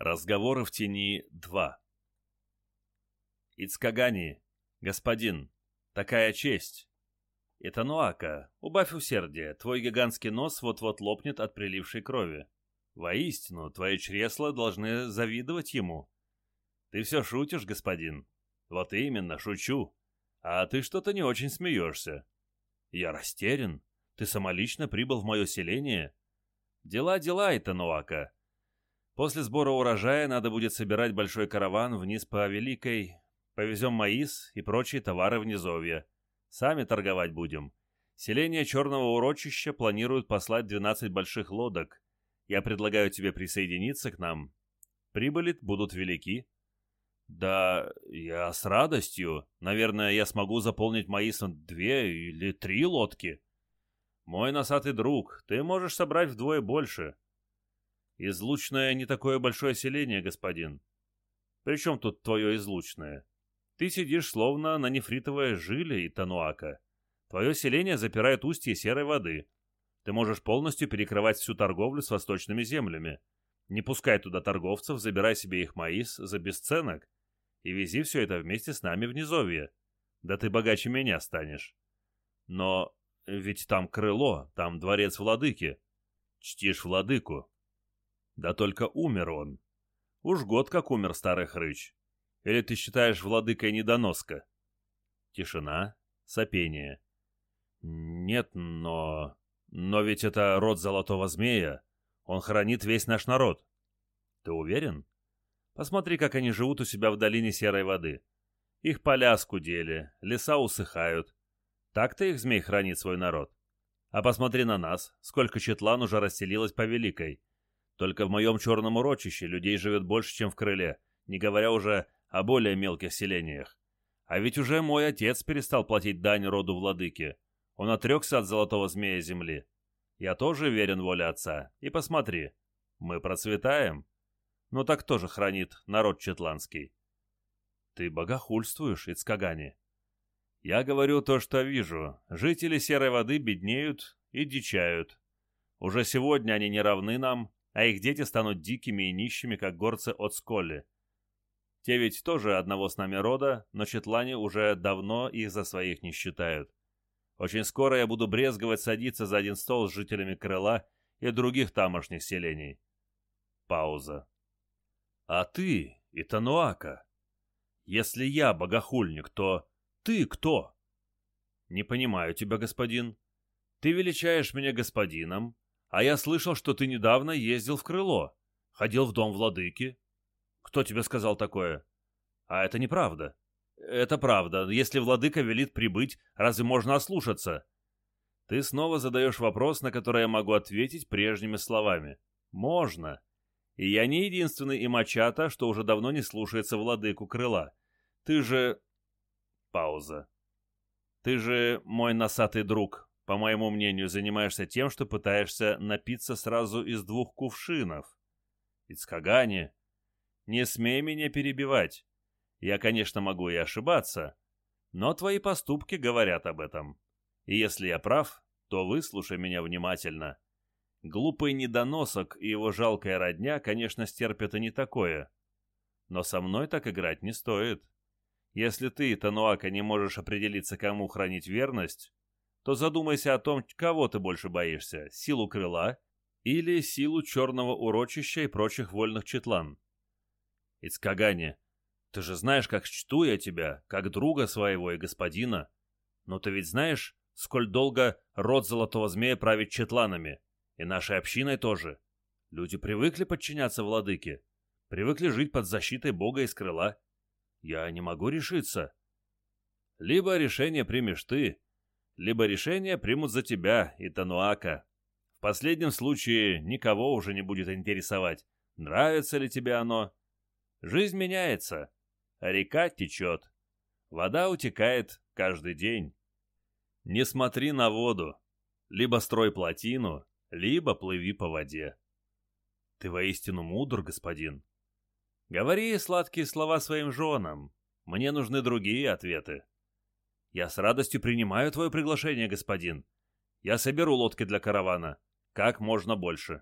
Разговоры в тени 2 Ицкагани, господин, такая честь. Итануака, убавь усердие, твой гигантский нос вот-вот лопнет от прилившей крови. Воистину, твои чресла должны завидовать ему. Ты все шутишь, господин? Вот именно, шучу. А ты что-то не очень смеешься. Я растерян. Ты самолично прибыл в мое селение? Дела, дела, Итануака. После сбора урожая надо будет собирать большой караван вниз по Великой. Повезем маис и прочие товары в низовье. Сами торговать будем. Селение Черного Урочища планирует послать 12 больших лодок. Я предлагаю тебе присоединиться к нам. Прибыли будут велики. Да, я с радостью. Наверное, я смогу заполнить маисом две или три лодки. Мой носатый друг, ты можешь собрать вдвое больше. Излучное не такое большое селение, господин. Причем тут твое излучное? Ты сидишь словно на нефритовой жиле и тануака. Твое селение запирает устье серой воды. Ты можешь полностью перекрывать всю торговлю с восточными землями. Не пускай туда торговцев, забирай себе их маис за бесценок и вези все это вместе с нами в низовье. Да ты богаче меня станешь. Но ведь там крыло, там дворец владыки. Чтишь владыку, да только умер он. Уж год как умер старый хрыч. Или ты считаешь владыкой недоноска? Тишина, сопение. Нет, но... Но ведь это род золотого змея. Он хранит весь наш народ. Ты уверен? Посмотри, как они живут у себя в долине серой воды. Их поля скудели, леса усыхают. Так-то их змей хранит свой народ. А посмотри на нас, сколько четлан уже расселилось по Великой. Только в моем черном урочище людей живет больше, чем в крыле, не говоря уже о более мелких селениях. А ведь уже мой отец перестал платить дань роду владыки. Он отрекся от золотого змея земли. Я тоже верен воле отца. И посмотри, мы процветаем. Ну так кто же хранит народ четландский? Ты богохульствуешь, Ицкагани. Я говорю то, что вижу. Жители Серой воды беднеют и дичают. Уже сегодня они не равны нам, а их дети станут дикими и нищими, как горцы от Сколли. Те ведь тоже одного с нами рода, но четлане уже давно их за своих не считают. Очень скоро я буду брезговать садиться за один стол с жителями Крыла и других тамошних селений. Пауза. А ты, Итануака, если я богохульник, то ты кто? Не понимаю тебя, господин. Ты величаешь меня господином, а я слышал, что ты недавно ездил в крыло, ходил в дом владыки. Кто тебе сказал такое? А это неправда. Это правда. Если владыка велит прибыть, разве можно ослушаться? Ты снова задаешь вопрос, на который я могу ответить прежними словами. Можно. И я не единственный имачата, что уже давно не слушается владыку крыла. Ты же... Пауза. Ты же мой носатый друг, по моему мнению, занимаешься тем, что пытаешься напиться сразу из двух кувшинов. Ицкагани, не смей меня перебивать. Я, конечно, могу и ошибаться, но твои поступки говорят об этом. И если я прав, то выслушай меня внимательно. Глупый недоносок и его жалкая родня, конечно, стерпят и не такое. Но со мной так играть не стоит. Если ты, Тануака, не можешь определиться, кому хранить верность, то задумайся о том, кого ты больше боишься – силу крыла или силу черного урочища и прочих вольных четлан. Ицкагани, ты же знаешь, как чту я тебя, как друга своего и господина. Но ты ведь знаешь, сколь долго род Золотого Змея правит четланами, и нашей общиной тоже. Люди привыкли подчиняться владыке, привыкли жить под защитой Бога из крыла. Я не могу решиться. Либо решение примешь ты, либо решение примут за тебя и Тануака. В последнем случае никого уже не будет интересовать, нравится ли тебе оно. Жизнь меняется, а река течет. Вода утекает каждый день. Не смотри на воду. Либо строй плотину, либо плыви по воде. Ты воистину мудр, господин. Говори сладкие слова своим женам. Мне нужны другие ответы. «Я с радостью принимаю твое приглашение, господин. Я соберу лодки для каравана. Как можно больше».